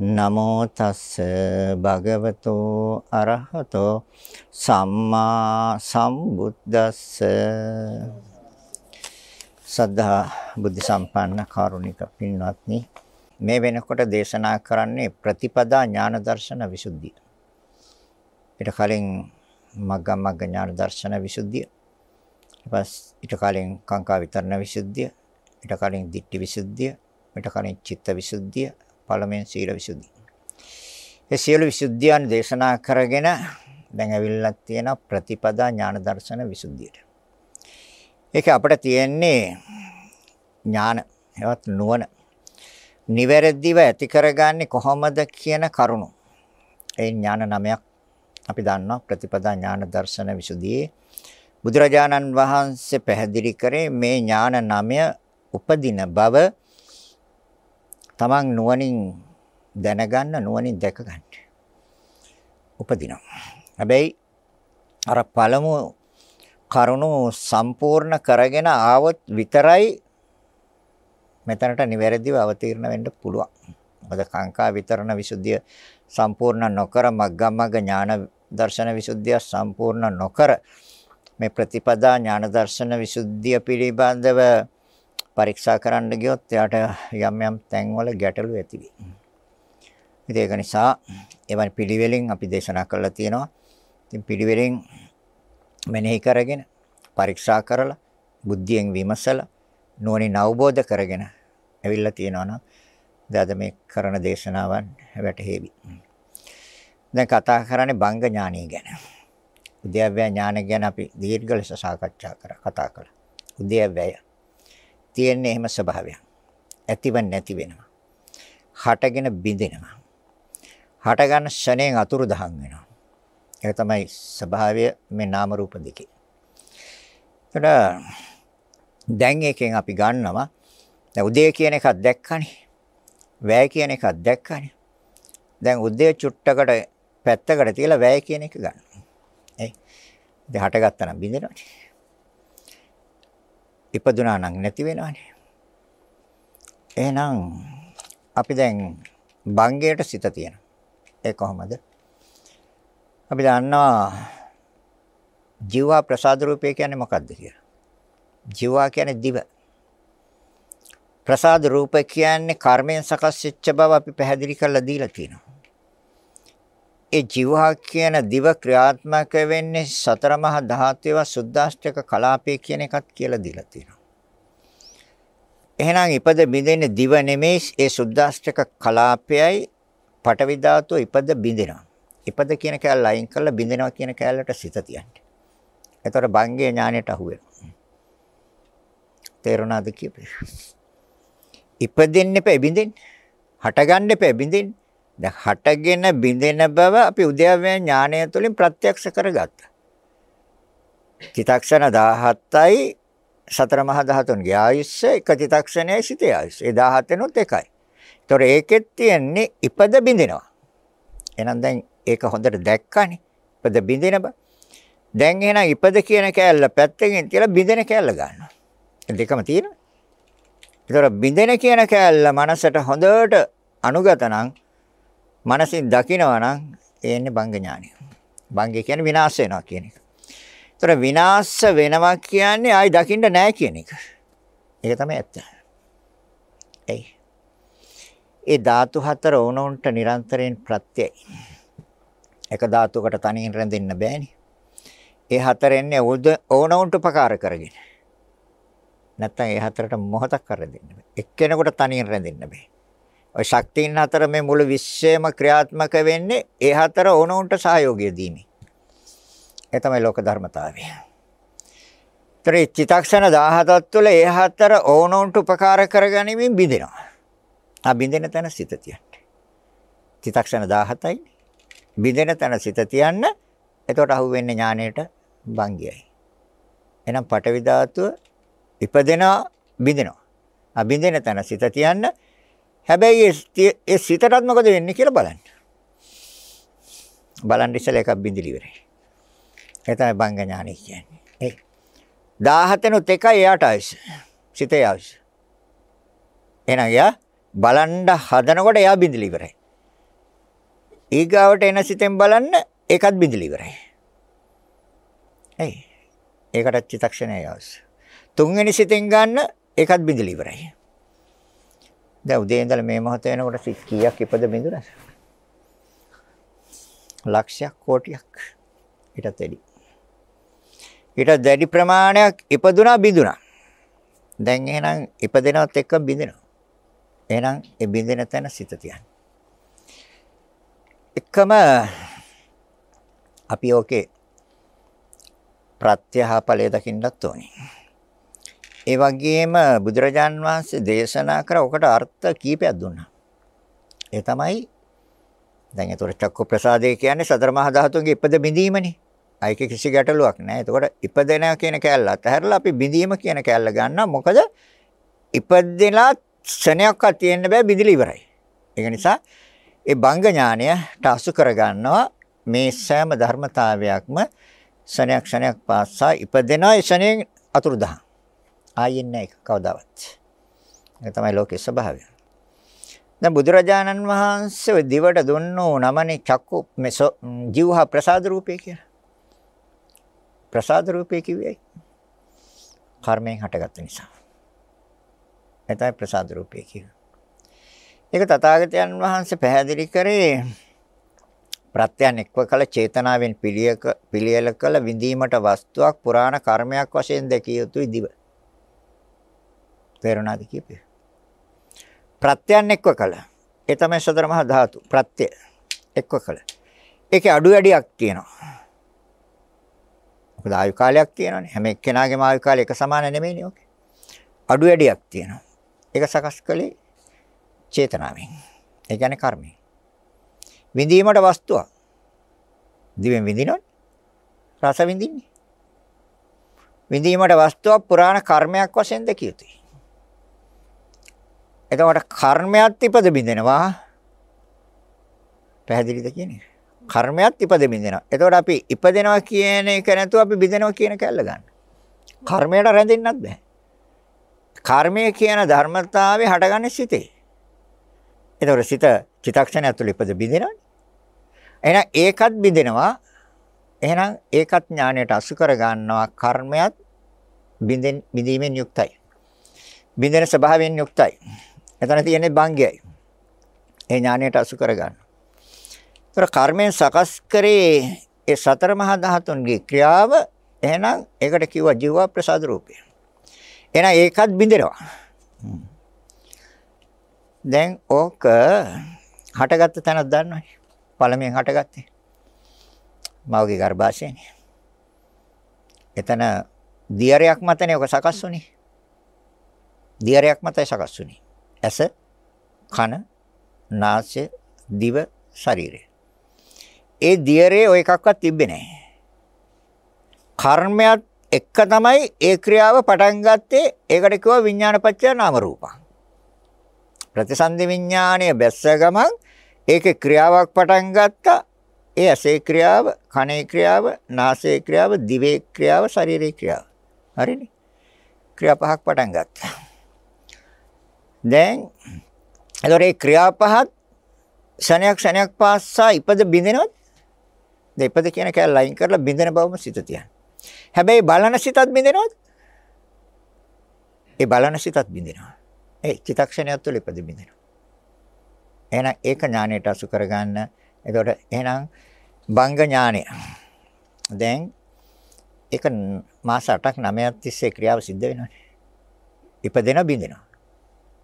නමෝ තස්ස භගවතු අරහතෝ සම්මා සම්බුද්දස්ස සද්ධා බුද්ධ සම්පන්න කාරුණික පින්වත්නි මේ වෙනකොට දේශනා කරන්නේ ප්‍රතිපදා ඥාන දර්ශන විසුද්ධිය. ඊට කලින් මග්ග මග්ග ඥාන දර්ශන විසුද්ධිය. ඊපස් ඊට කලින් කාංකා විතරණ විසුද්ධිය. ඊට කලින් ditthi විසුද්ධිය. ඊට කලින් චිත්ත විසුද්ධිය. පළමෙන් සීල විසුද්ධිය. මේ සියලු විසුද්ධියන් දේශනා කරගෙන දැන් ඇවිල්ලා තියෙන ප්‍රතිපදා ඥාන දර්ශන විසුද්ධියට. ඒක අපිට තියෙන්නේ ඥාන එවත් නුවණ. නිවැරදිව ඇති කරගන්නේ කොහොමද කියන කරුණු. ඒ ඥාන නමයක් අපි දන්නවා ප්‍රතිපදා ඥාන දර්ශන විසුද්ධියේ බුදුරජාණන් වහන්සේ පැහැදිලි කරේ මේ ඥාන නමය උපදින බව තමන් නුවණින් දැනගන්න නුවණින් දැක ගන්න. උපදිනවා. හැබැයි අර පළමු කරුණු සම්පූර්ණ කරගෙන ආවොත් විතරයි මෙතනට නිවැරදිව අවතීර්ණ වෙන්න පුළුවන්. මොකද කාංකා විතරණ විසුද්ධිය සම්පූර්ණ නොකර මග්ගමග්ග ඥාන දර්ශන විසුද්ධිය සම්පූර්ණ නොකර මේ ප්‍රතිපදා ඥාන දර්ශන විසුද්ධිය පිළිබඳව පරීක්ෂා කරන්න ගියොත් එයාට යම් යම් තැන්වල ගැටලු ඇති වෙයි. ඒක නිසා එවන් පිළිවෙලින් අපි දේශනා කරලා තියෙනවා. ඉතින් පිළිවෙලින් මෙනෙහි කරගෙන පරීක්ෂා කරලා බුද්ධියෙන් විමසලා නුවණින් අවබෝධ කරගෙන ඇවිල්ලා තියෙනවා නම් දැන් මේ කරන දේශනාවන් වැටහෙවි. දැන් කතා කරන්නේ බංග ඥානය ගැන. උද්‍යව්‍ය ඥාන ගැන අපි දීර්ඝ ලෙස සාකච්ඡා කරා කතා කළා. උද්‍යව්‍යය තියෙන්නේ එහෙම ස්වභාවයක්. ඇතිව නැති වෙනවා. හටගෙන බිඳෙනවා. හට ගන්න ෂණයෙන් අතුරු දහන් වෙනවා. ඒක තමයි ස්වභාවය මේ නාම රූප දෙකේ. එතන දැන් එකෙන් අපි ගන්නවා දැන් උදේ කියන එකක් දැක්කනේ. වැය කියන එකක් දැක්කනේ. දැන් උදේ චුට්ටකට පැත්තකට තියලා වැය කියන එක ගන්න. එයි. ඉතින් හටගත්තා නම් බින්දෙනවනේ. ඉපදුනා නම් නැති වෙනවනේ. එහෙනම් අපි දැන් බංගයට සිත තියෙනවා. ඒ කොහොමද? අපි දන්නවා ජීවා ප්‍රසාද රූපය කියන්නේ මොකක්ද කියලා. ජීවා කියන්නේ දිව. ප්‍රසාද රූප කියන්නේ කර්මයෙන් සකස් වෙච්ච බව අපි පැහැදිලි කරලා දීලා තියෙනවා. ඒ ජීවහා කියන දිව ක්‍රියාත්මක වෙන්නේ සතර මහා ධාතුව සුද්දාෂ්ටක කලාපය කියන එකත් කියලා දීලා තියෙනවා. එහෙනම් ඉපද බිඳෙන්නේ දිව නෙමෙයි ඒ සුද්දාෂ්ටක කලාපයයි පටවි ධාතුව ඉපද බිඳිනවා. ඉපද කියන කැලල අයින් කරලා බිඳිනවා කියන කැලලට සිත තියන්න. එතකොට බංගේ ඥාණයට අහු වෙනවා. තේරුණාද කියපේ? ඉපදෙන්න එපා බිඳෙන්න. හටගන්න එපා බිඳෙන්න. දැන් හටගෙන බිඳෙන බව අපි උද්‍යව්‍ය ඥානය තුළින් ප්‍රත්‍යක්ෂ කරගත්තා. චිතක්ෂණ 17යි සතර මහා ධාතුන්ගේ ආයුෂ එක චිතක්ෂණයයි සිටේ ආයුෂ. ඒ 17 නොත් එකයි. ඒතොර ඒකෙත් තියෙන්නේ ඉපද බිඳිනවා. එහෙනම් දැන් ඒක හොඳට දැක්කනේ. ඉපද බිඳින බව. දැන් එහෙනම් ඉපද කියන කෑල්ල පැත්තකින් තියලා බිඳෙන කෑල්ල ගන්නවා. දෙකම තියෙනවා. ඒතර බිඳෙන කියන කෑල්ල මනසට හොඳට අනුගත නම් මනසින් දකිනවා නම් එන්නේ බංග ඥානය. බංගය කියන්නේ විනාශ වෙනවා කියන එක. ඒතර විනාශ වෙනවා කියන්නේ ආයි දකින්න නැහැ කියන එක. ඒක තමයි ඇත්ත. එයි. ඒ ධාතු හතර ඕනොන්ට නිරන්තරයෙන් ප්‍රත්‍යයයි. එක ධාතුවකට තනියෙන් රැඳෙන්න බෑනේ. ඒ හතර එන්නේ ඕනොන්ට උපකාර කරගෙන. නැත්තම් ඒ හතරට මොහොතක් කරදෙන්න බෑ. එක්කෙනෙකුට තනියෙන් රැඳෙන්න බෑ. ඔය ශක්තියින් හතර මේ මුළු විශ්වයම ක්‍රියාත්මක වෙන්නේ ඒ හතර ඕනොන්ට සහයෝගය දීමේ. ඒ තමයි ලෝක ධර්මතාවය. ත්‍රි චිතක්ෂණ 17ක් තුළ ඒ හතර ඕනොන්ට උපකාර කරගනිමින් බිඳෙනවා. ආ බිඳෙන තැන සිත තියන්න. චිතක්ෂණ 17යි. බිඳෙන තැන සිත තියන්න. එතකොට අහුවෙන්නේ ඥාණයට භංගයයි. එහෙනම් පටවි ධාතුව ඉපදෙනවා බිඳෙනවා. ආ බිඳෙන තැන සිත තියන්න. හැබැයි ඒ සිතටත් මොකද වෙන්නේ කියලා බලන්න. බලන්න ඉස්සෙල්ලා එකක් බිඳිලි ඉවරයි. ඒ තමයි බංග ඥානෙ කියන්නේ. ඒ 17නුත් එකයි එයාට ආයුෂ. සිතේ ආයුෂ. එහෙනම් එයා බලන්න හදනකොට එයා බිඳිලි ඉවරයි. ඊගාවට එන සිතෙන් බලන්න ඒකත් බිඳිලි ඉවරයි. එයි. ඒකට චිත්තක්ෂණය ආයුෂ. තුන්වෙනි සිතෙන් ගන්න ඒකත් බිඳිලි ඉවරයි. දැන් උදේ ඉඳලා මේ මොහොත වෙනකොට සිත් කීයක් ඉපද බිඳුනද? ලක්ෂයක් කෝටියක්. ඊටත් වැඩි. ඊට දැඩි ප්‍රමාණයක් ඉපදුනා බිඳුනා. දැන් එහෙනම් ඉපදෙනවත් එක්ක බිඳිනවා. එහෙනම් ඒ බිඳෙන තැන සිත තියන්න. එකම අපි ඕකේ ප්‍රත්‍යහපලය දකින්නත් ඕනේ. ඒ වගේම බුදුරජාන් වහන්සේ දේශනා කර ඔකට අර්ථ කීපයක් දුන්නා. ඒ තමයි දැන් ඒතොර චක්කු ප්‍රසාදේ කියන්නේ සතර මහා ධාතුන්ගේ ඉපද බිඳීමනේ. අයික කිසි ගැටලුවක් නැහැ. එතකොට ඉපදෙන කියන කැලල අතහැරලා අපි බිඳීම කියන කැලල ගන්නවා. මොකද ඉපදෙලා ක්ෂණයක්වත් තියෙන්න බෑ බිඳිලි ඉවරයි. ඒක නිසා ඒ බංග ඥානයට අසු කර ගන්නවා මේ සෑම ධර්මතාවයක්ම ක්ෂණයක් ක්ෂණයක් පාසා ඉපදෙනවා ඒ ක්ෂණයෙන් අතුරුදහන්. ආයෙත් නැහැ කවදාවත්. ඒක තමයි ලෝකේ ස්වභාවය. දැන් බුදුරජාණන් වහන්සේ ඔය දිවට දුන්නෝ නමනේ චක්කු මෙසෝ ජීවහ ප්‍රසාද රූපේ කියලා. ප්‍රසාද රූපේ කිව්වේ කර්මයෙන් හටගත්ත නිසා. එතයි ප්‍රසාද රූපේ කිව්වේ. ඒක තථාගතයන් වහන්සේ පැහැදිලි කරේ ප්‍රත්‍යයන් එක්ව කළ චේතනාවෙන් පිළියක පිළියෙල කළ විඳීමට වස්තුවක් පුරාණ කර්මයක් වශයෙන් දැකිය යුතුයි දිව. තේරුණාද කියපේ? ප්‍රත්‍යයන් එක්ව කළ. ඒ තමයි සතර මහා ධාතු ප්‍රත්‍ය එක්ව කළ. ඒකේ අඩු වැඩියක් තියෙනවා. මොකද ආයු කාලයක් තියෙනවානේ. හැම එක්කෙනාගේම ආයු කාලය එක සමාන නෙමෙයිනේ ඔකේ. අඩු වැඩියක් තියෙනවා. ඒක සකස් කළේ චේතනාවෙන්. ඒ කියන්නේ කර්මයෙන්. විඳීමට වස්තුවක්. දිවෙන් විඳිනවනේ. රස විඳින්නේ. විඳීමට වස්තුවක් පුරාණ කර්මයක් වශයෙන් දැකිය යුතුයි. එතකොට කර්මයක් ඉපද බින්දෙනවා. පැහැදිලිද කියන්නේ? කර්මයක් ඉපද බින්දෙනවා. එතකොට අපි ඉපදෙනවා කියන එක නැතුව අපි බින්දෙනවා කියන කැල්ල ගන්න. කර්මයට රැඳෙන්නත් බෑ. කර්මය කියන ධර්මතාවය හටගන්නේ සිතේ. එතකොට සිත චිතක්ෂණය ඇතුළේ ඉපද බින්දෙනවනේ. එහෙනම් ඒකත් බින්දෙනවා. එහෙනම් ඒකත් ඥාණයට අසු කර ගන්නවා කර්මයක් බින්දෙන් බිඳීමෙන් යුක්තයි. බින්දෙන ස්වභාවයෙන් යුක්තයි. එතන තියෙන්නේ භංගයයි. ඒ ඥාණයට අසු කර ගන්න. ඒතර කර්මයෙන් සකස් කරේ ඒ සතර මහා ධාතුන්ගේ ක්‍රියාව එහෙනම් ඒකට කිව්වා ජීව ප්‍රසාද රූපය. එහෙනම් ඒකත් බින්දෙනවා. දැන් ඕක හටගත්ත තැනක් දන්නවනේ. පළමුවෙන් හටගත්තේ. මවගේ ගර්භාෂයනේ. එතන දියරයක් මතනේ ඔක සකස් වුනේ. දියරයක් මතයි සකස් වුනේ. ඇස, කන, නාසය, දිව, ශරීරය. ඒ දියරේ ඔය එකක්වත් තිබ්බේ නැහැ. කර්මයක් එක්ක තමයි ඒ ක්‍රියාව පටන් ගත්තේ. ඒකට කිව්වා විඥානපච්චය නාම රූපං. ප්‍රතිසන්දි විඥානය බැස්ස ගමන් ඒකේ ක්‍රියාවක් පටන් ගත්තා. ඒ ඇසේ ක්‍රියාව, කනේ ක්‍රියාව, නාසයේ ක්‍රියාව, දිවේ ක්‍රියාව, ශරීරයේ ක්‍රියාව. හරිනේ? ක්‍රියා පහක් පටන් ගත්තා. දැන් එතකොට මේ ක්‍රියා පහත් ක්ෂණයක් ක්ෂණයක් පාසා ඉපද බින්දෙනවද? දෙපද කියන කැල ලයින් කරලා බින්දෙන බවම සිත තියන්න. හැබැයි බලන සිතත් බින්දෙනවද? ඒ බලන සිතත් බින්දෙනවා. ඒ චිතක්ෂණයක් තුළ ඉපද බින්දෙනවා. එහෙනම් ඒක ඥාණයට අසු කරගන්න. එතකොට එහෙනම් බංග ඥාණය. දැන් ඒක මාස 8ක් 9ක් තිස්සේ ක්‍රියාව සිද්ධ වෙනවානේ. ඉපදෙන බින්දෙනවා.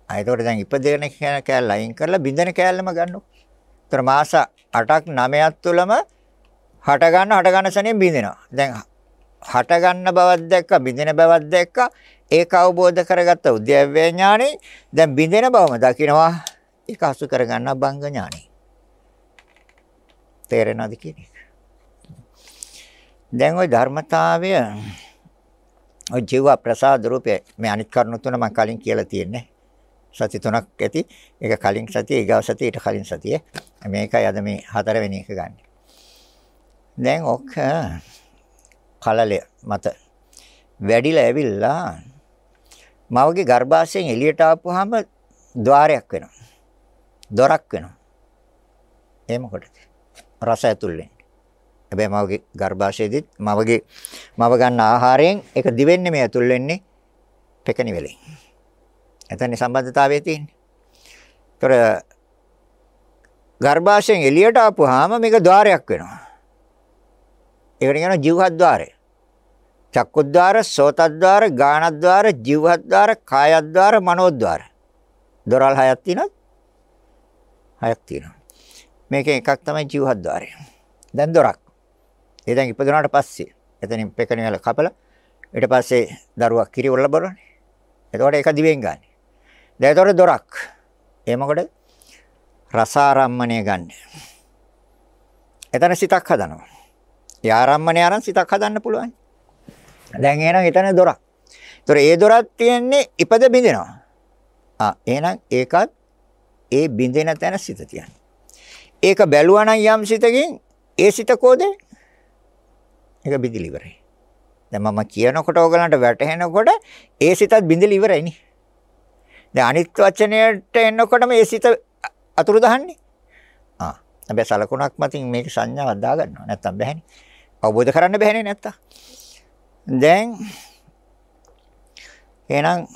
ආ එතකොට දැන් ඉපදෙන කෑල්ල අයින් කරලා බින්දෙන කෑල්ලම ගන්නකො. ඒතර මාස 8ක් 9ක් තුලම හට ගන්න හට ගන්න සැනින් බින්දෙනවා. දැන් හට ගන්න බවක් දැක්ක බින්දෙන බවක් දැක්ක ඒක අවබෝධ කරගත්ත උද්‍යව්‍ය ඥානෙ දැන් බින්දෙන බවම දකිනවා ඒක අසු කරගන්න බංග ඥානෙ. තේරෙනවද කියන්නේ? දැන් ওই ධර්මතාවය ඔය ජීව ප්‍රසාද රූපේ මේ අනිත් කරුණු තුන මම කලින් කියලා තියෙන්නේ. සති තුනක් ඇති. ඒක කලින් සතිය, ඊගාව සතිය, ඊට කලින් සතිය. මේකයි අද මේ හතරවෙනි එක ගන්න. දැන් ඔක කලලය මත වැඩිලා ඇවිල්ලා මවගේ ගර්භාෂයෙන් එළියට ආපුවාම ద్వාරයක් වෙනවා. දොරක් වෙනවා. ඒ මොකටද? රස ඇතුල් වෙන්නේ. හැබැයි මවගේ ගර්භාෂයේදීත් මවගේ මව ගන්න ආහාරයෙන් ඒක දිවෙන්නේ මේ ඇතුල් වෙන්නේ පෙකණි වෙලෙන්. එතන සම්බන්ධතාවය තියෙන්නේ. ඒතර ගර්භාෂයෙන් එළියට ආපුවාම මේක ద్వාරයක් වෙනවා. ඒකට කියනවා ජීවහද්්වාරය. චක්කුද්්වාර, සෝතද්්වාර, ගානද්්වාර, ජීවහද්්වාර, කායද්්වාර, මනෝද්්වාර. දොරල් හයක් තියෙනවද? හයක් තියෙනවා. මේකෙන් එකක් තමයි ජීවහද්්වාරය. දැන් දොරක්. ඒ දැන් ඉපදුනාට පස්සේ එතනින් පෙකණ වල කපලා ඊට පස්සේ දරුවා කිරි වල බරන්නේ. එතකොට ඒක දිවෙන් ගන්න. දැන් එතකොට දොරක්. ඒ මොකටද? රසාරම්මණය ගන්න. එතන සිතක් හදනවා. ඒ ආරම්මණය අරන් සිතක් හදන්න පුළුවන්. දැන් එහෙනම් එතන දොරක්. ඒතොර ඒ දොරක් තියෙන්නේ ඉපද බින්දෙනවා. ආ එහෙනම් ඒකත් ඒ බින්දෙන තැන සිත තියන්නේ. ඒක බැලුවා නම් යම් සිතකින් ඒ සිත කෝදේ ඒක බිඳිලි ඉවරයි. දැන් මම කියනකොට ඕගලන්ට වැටහෙනකොට ඒ සිතත් බිඳිලි ඉවරයි නේ. දැන් අනිත් වචනයට එනකොටම ඒ සිත අතුරු දහන්නේ. ආ. හැබැයි සලකුණක් මතින් මේක සංඥාවක් දාගන්නවා. නැත්තම් බැහැනේ. අවබෝධ කරන්න බැහැනේ නැත්තම්. දැන් එහෙනම්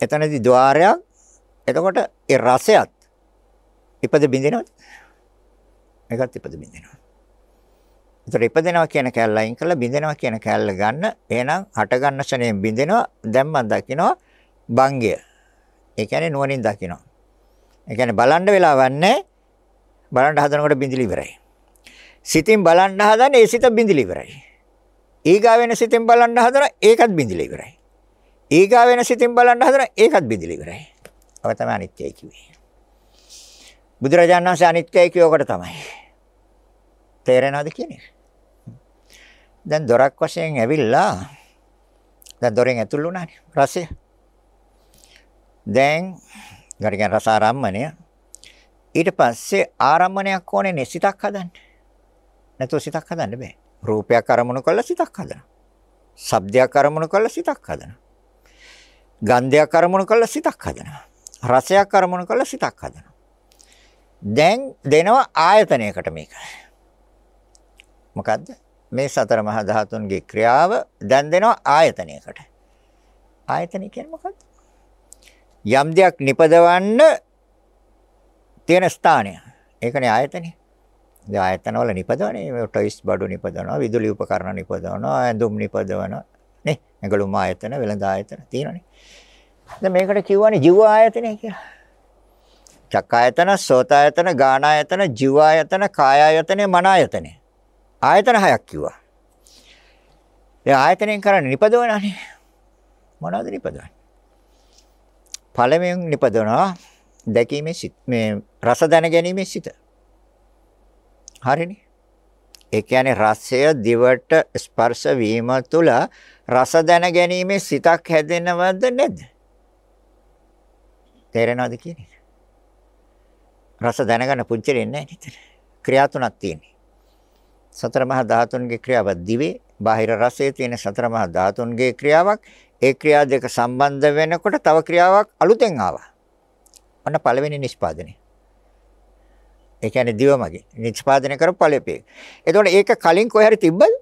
එතනදී ద్వාරයක් එතකොට ඒ රසයත් ඉපද බින්දිනවද? ඒකත් ඉපද බින්දිනවා. ඒතර ඉපදෙනවා කියන කැලල අයින් කරලා බින්දෙනවා කියන කැලල ගන්න. එහෙනම් හට ගන්න ශරණයෙන් බින්දෙනවා. දැන් මම දකිනවා භංගය. ඒ කියන්නේ නුවණින් දකිනවා. ඒ කියන්නේ බලන්න වෙලාවක් නැහැ. බලන්න හදනකොට බින්දිලි ඉවරයි. සිතින් බලන්න හදන ඒ සිත බින්දිලි ඉවරයි. ඊගා වෙන සිතින් බලන්න හදන ඒකත් බින්දිලි ඉවරයි. ඊගා වෙන සිතින් බලන්න හදන ඒකත් බින්දිලි ඉවරයි. ඔය තමයි අනිත්‍යයි කිව්වේ. බුදුරජාණන් වහන්සේ අනිත්‍යයි කියවකට තමයි. තේරෙනවද කියන්නේ? දැන් දොරක් වශයෙන් ඇවිල්ලා දැන් දොරෙන් ඇතුල් වුණානේ රසය. දැන් ගරිකන් රස ආරම්මණය ඊට පස්සේ ආරම්මණයක් ඕනේ නේ සිතක් හදන්න. නැතුව සිතක් හදන්න බෑ. රූපයක් අරමුණු කරලා සිතක් හදනවා. ශබ්දයක් අරමුණු කරලා සිතක් හදනවා. ගන්ධයක් අරමුණු කරලා සිතක් හදනවා. රසයක් අරමුණු කරලා සිතක් හදනවා. දැන් දෙනවා ආයතනයකට මේක. මොකද්ද? මේ සතර මහා ධාතුන්ගේ ක්‍රියාව දැන් දෙනවා ආයතනයකට. ආයතනය කියන්නේ මොකද්ද? යම් දෙයක් නිපදවන්න තියෙන ස්ථානය. ඒකනේ ආයතනය. දැන් ආයතන වල නිපදවන්නේ මේ ටොයිස් බඩු නිපදවනවා, විදුලි උපකරණ නිපදවනවා, ඇඳුම් නිපදවනවා. නේ? ඒගොල්ලෝම ආයතන, වෙළඳ ආයතන තියෙනනේ. දැන් මේකට කියවනේ ජීව ආයතනය කියලා. චක්කායතන, සෝතායතන, ගානායතන, ජීවායතන, කායායතන, මනායතන. ආයතන හයක් කිව්වා. දැන් ආයතනයෙන් කරන්නේ නිපදවනනේ. මොනවද නිපදවන්නේ? පළමුවෙන් නිපදවනවා දැකීමේ සිත් මේ රස දැන ගැනීමේ සිත. හරිනේ. ඒ කියන්නේ රසය දිවට ස්පර්ශ වීම තුළ රස දැන ගැනීමේ සිතක් හැදෙනවද නැද්ද? තේරෙනවද කියන්නේ? රස දැනගන්න පුංචි දෙන්නේ නැහැ නේද? ක්‍රියා තුනක් තියෙනවා. සතර මහා ධාතුන්ගේ ක්‍රියාව දිවේ බාහිර රසයේ තියෙන සතර මහා ධාතුන්ගේ ක්‍රියාවක් ඒ ක්‍රියා දෙක සම්බන්ධ වෙනකොට තව ක්‍රියාවක් අලුතෙන් ආවා. ඔන්න පළවෙනි නිෂ්පාදනය. ඒ කියන්නේ දිවමගේ නිෂ්පාදනය කරපු ඵලෙපේ. එතකොට ඒක කලින් කොහේ හරි තිබ්බද?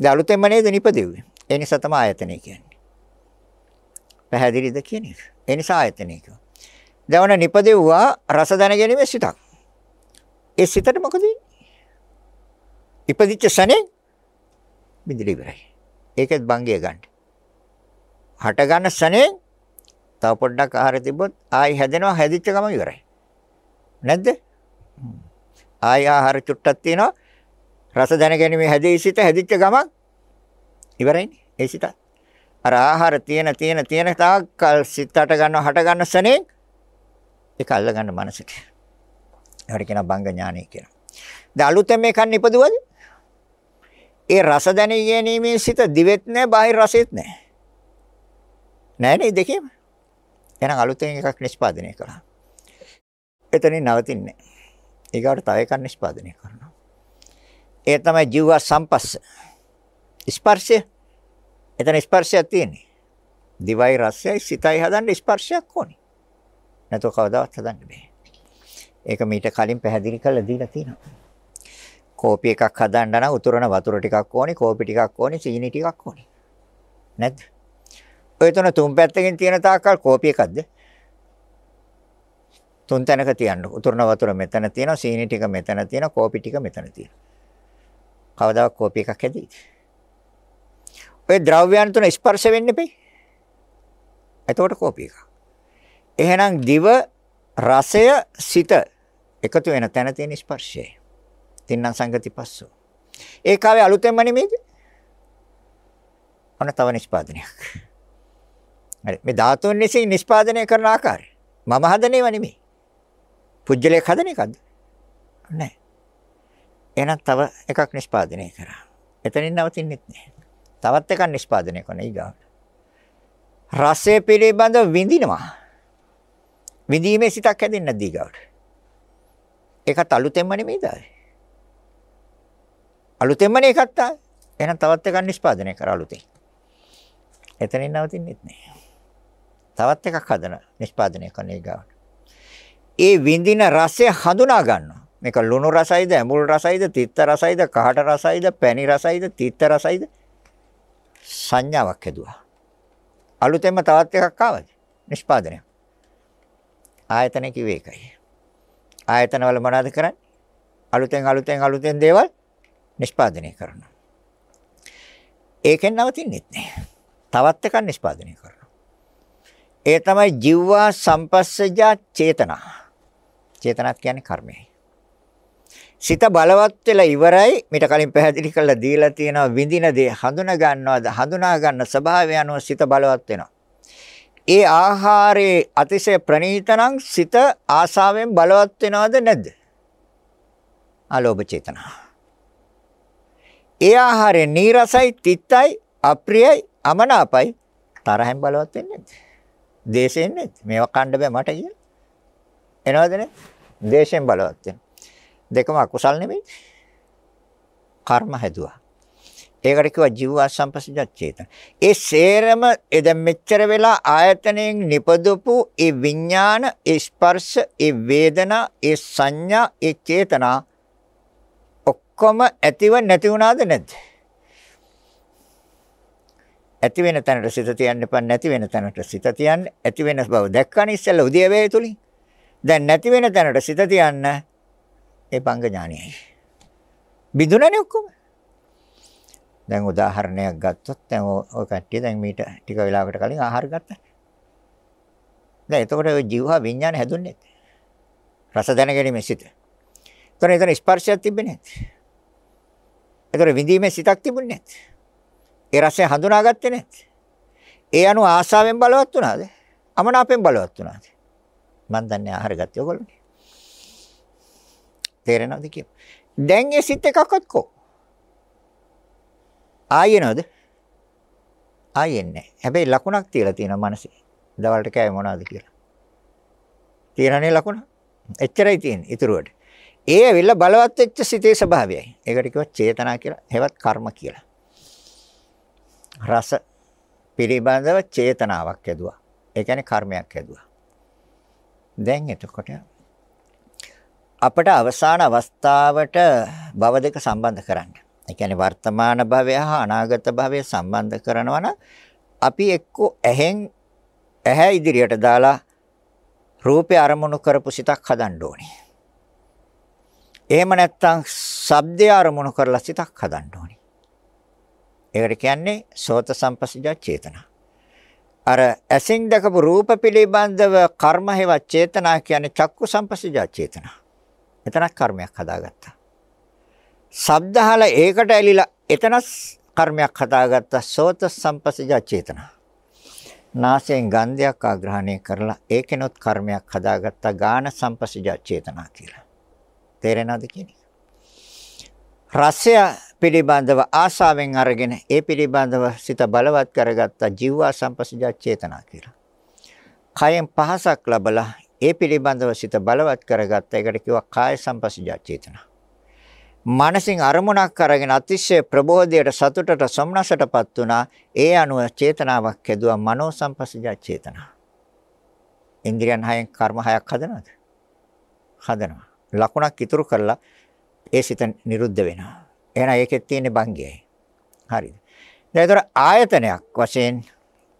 දැන් අලුතෙන්ම නේද නිපදෙව්වේ. ඒ නිසා තමයි ආයතනය කියන්නේ. පැහැදිලිද කියන එක. ඒ නිසා ආයතනය කියනවා. දැන් ඔන්න නිපදෙව්වා රස දැනගැනීමේ සිතක්. ඒ සිතට මොකද වෙන්නේ? ඉපදිච්ච සනේ බින්දිලි ඉවරයි. ඒකෙත් බංගිය ගන්න. හට ගන්න සනේ තව පොඩ්ඩක් ආහාර තිබ්බොත් ආයි හැදෙනවා හැදිච්ච ගම ඉවරයි. නැද්ද? ආයි ආහාර චුට්ටක් තියෙනවා රස දැනගැනීමේ හැදී සිට හැදිච්ච ගමන් ඉවරයිනේ. ඒ සිත. අර ආහාර තියෙන තියෙන තියෙන තාක්කල් සිතට ගන්නව හට ගන්න සනේ ඒක අල්ල ගන්න මනසට. ඒකට කියන බංග ඥානය කියලා. දැන් අලුතෙන් මේක නිපදුවද? ඒ රස දැනී ගැනීමේ සිත දිවෙත් නැහැ, බාහිර රසෙත් නැහැ. නෑ නේ දෙකේම. එහෙනම් අලුතෙන් එකක් නිෂ්පාදනය කළා. එතනින් නවතින්නේ. ඊගාට තව එකක් නිෂ්පාදනය කරනවා. ඒ තමයි ජීව සම්පස්ස. ස්පර්ශය. එතන ස්පර්ශයක් තියෙන්නේ. දිවයි රසයයි සිතයි හදන්න ස්පර්ශයක් ඕනේ. නැතෝ කවදාවත් හදන්න බෑ. ඒක මීට කලින් පැහැදිලි කරලා දීලා තියෙනවා. කෝපි එකක් හදන්න නම් උතුරන වතුර ටිකක් ඕනේ, කෝපි ටිකක් ඕනේ, සීනි ටිකක් ඕනේ. නැද්ද? ඔය තුන තුන් පැත්තකින් තියෙන තාක්කල් කෝපි එකක්ද? තුන් තැනක තියන්න. උතුරන වතුර මෙතන තියෙනවා, සීනි ටික මෙතන තියෙනවා, කෝපි ටික මෙතන තියෙනවා. කවදාවත් කෝපි එකක් හැදෙයිද? ඔය ද්‍රව්‍යයන් තුන ස්පර්ශ වෙන්න එපේ. එතකොට කෝපි එකක්. එහෙනම් දිව රසය සිත එකතු වෙන තැන තියෙන ස්පර්ශය. තින්නම් සංගති පස්සෝ. ඒ කාවේ අලුතෙන්ම නෙමෙයිද? ඔන්න තව නිෂ්පාදනයක්. හරි මේ ධාතුන් විසින් නිෂ්පාදනය කරන ආකාරය. මම හදන ඒවා නෙමෙයි. පුජ්‍යලයක් හදන එකක්ද? නැහැ. එහෙනම් තව එකක් නිෂ්පාදනය කරා. එතනින් නවතින්නෙත් නැහැ. තවත් එකක් නිෂ්පාදනය කරන ඊගාවට. රසය පිළිබඳ විඳිනවා. විඳීමේ සිතක් හැදෙන්නේ නැද්ද ඊගාවට? ඒකත් අලුතෙන්ම නෙමෙයිද ආවේ? අලුතෙන්මනේ එකක් ආවේ. එහෙනම් තවත් එකක් නිෂ්පාදනය කර අලුතෙන්. එතනින් නවතින්නෙත් නෑ. තවත් එකක් හදන නිෂ්පාදනය කරන ඊගාවට. ඒ විඳින රසය හඳුනා ගන්නවා. මේක ලුණු රසයිද, ඇඹුල් රසයිද, තිත්ත රසයිද, කහට රසයිද, පැණි රසයිද, තිත්ත රසයිද සංඥාවක් හැදුවා. අලුතෙන්ම තවත් එකක් ආවද? නිෂ්පාදනය. ආයතන කිව්වේ ඒකයි. ආයතන වල මොනවද කරන්නේ? අලුතෙන් අලුතෙන් අලුතෙන් දේවල් නිෂ්පාදනය කරනවා. ඒකෙන් නවතින්නෙත් නෑ. තවත් එකක් නිෂ්පාදනය කරනවා. ඒ තමයි ජීවා සම්පස්සජා චේතනා. චේතනාත් කියන්නේ කර්මයයි. සිත බලවත් වෙලා ඉවරයි මිට කලින් පැහැදිලි කරලා දීලා තියෙනවා විඳින දේ හඳුනා ගන්නවද හඳුනා ගන්න ස්වභාවය අනුව සිත බලවත් වෙනවා. ඒ ආහාරයේ අතිශය ප්‍රණීතනම් සිත ආසාවෙන් බලවත් වෙනවද නැද්ද? අලෝභ චේතනා. ඒ ආහාරය නීරසයි, තිත්තයි, අප්‍රියයි, අමනාපයි තරහෙන් බලවත් වෙන්නේ නැද්ද? දේශයෙන් නැද්ද? මේවා කන්න බෑ මට කියලා. එනවද නේ? දේශයෙන් බලවත් වෙන. දෙකම අකුසල් නෙමෙයි. කර්ම හැදුවා. ඒකට කිව්වා ජීව සම්පස්සජ චේතන. ඒ සේරම දැන් මෙච්චර වෙලා ආයතනයෙන් නිපදවපු ඒ විඥාන, ඒ ස්පර්ශ, ඒ වේදනා, ඒ සංඥා, ඒ චේතනා ඔක්කොම ඇතිව නැති වුණාද නැද්ද? ඇති වෙන තැනට සිත තියන්න එපා නැති වෙන තැනට සිත තියන්න. ඇති වෙන බව දැක්කනේ ඉස්සෙල්ලා උදේ වේ තුලින්. දැන් නැති වෙන තැනට සිත තියන්න ඒ බංග ඥානියයි. බිඳුනනේ ඔක්කොම. දැන් උදාහරණයක් ගත්තොත් දැන් ඔය කට්ටිය දැන් මීට ටික වෙලාවකට කලින් ආහාර ගත්තා. දැන් එතකොට ඔය ජීවහා විඥාන හැදුන්නේ රස දැනගැනීමේ සිත. එතන එතන ස්පර්ශයක් තිබෙන්නේ නැහැ එතන විඳීමේ සිතක් තිබුණේ නැහැ ඒ රසය හඳුනාගත්තේ නැත්. ඒ අනුව ආසාවෙන් බලවත් වුණාද? අමනාපෙන් බලවත් වුණාද? මන් දන්නේ ආහාර ගත්තේ ඔයගොල්ලෝනේ. තේරෙනවද කියමු. දැන් ඒ සිත් එකක්වත් කො. ආයෙනවද? ආයෙන්නේ. හැබැයි ලකුණක් තියලා තියෙනවා මනසේ. දවල්ට කෑවේ මොනවද කියලා. තියෙනනේ ලකුණ. එච්චරයි තියෙන්නේ ඉතුරුවට. ඒ ඇවිල්ලා බලවත් වෙච්ච සිතේ ස්වභාවයයි. ඒකට කිව්වා චේතනා කියලා. හෙවත් කර්ම කියලා. රස පිළිබඳව චේතනාවක් ඇදුවා. ඒ කියන්නේ කර්මයක් ඇදුවා. දැන් එතකොට අපට අවසාන අවස්ථාවට භව දෙක සම්බන්ධ කරන්න. ඒ කියන්නේ වර්තමාන භවය හා අනාගත භවය සම්බන්ධ කරනවා නම් අපි එක්ක ඇහෙන් ඇහැ ඉදිරියට දාලා රූපේ අරමුණු කරපු සිතක් හදන්න ඕනේ. එහෙම නැත්නම් ශබ්දය අරමුණු කරලා සිතක් හදන්න ඕනේ. ඒකට කියන්නේ සෝත සම්පස්සජ චේතනා. අර ඇසින් දැකපු රූප පිළිබඳව කර්ම හේවත් චේතනා කියන්නේ චක්කු සම්පස්සජා චේතනා. එතනක් කර්මයක් හදාගත්තා. ශබ්දහල ඒකට ඇලිලා එතනස් කර්මයක් හදාගත්තා සෝත සම්පස්සජා චේතනා. නාසයෙන් ගන්ධයක් ආග්‍රහණය කරලා ඒකෙනොත් කර්මයක් හදාගත්තා ගාන සම්පස්සජා චේතනා කියලා. තේරෙනවද කියන්නේ? රසය පිළිබඳව ආසාවෙන් අරගෙන ඒ පිළිබඳව සිත බලවත් කරගත්තා ජීවා සම්පස්සජා චේතනා කියලා. කයෙන් පහසක් ලැබලා ඒ පිළිබඳව සිත බලවත් කරගත්තා. ඒකට කිව්වා කාය සම්පස්සජා චේතනා. මනසින් අරමුණක් අරගෙන අතිශය ප්‍රබෝධයට සතුටට සොම්නසටපත් වුණා. ඒ අනුව චේතනාවක් හැදුවා මනෝ සම්පස්සජා චේතනා. ඉන්ද්‍රියන් හයෙන් කර්ම හයක් හදනවද? හදනවා. ලකුණක් ඉතුරු කරලා ඒ සිත නිරුද්ධ වෙනවා. එහෙනම් ඒකෙත් තියෙන භංගයයි. හරිද? දැන් ඒතර ආයතනයක් වශයෙන්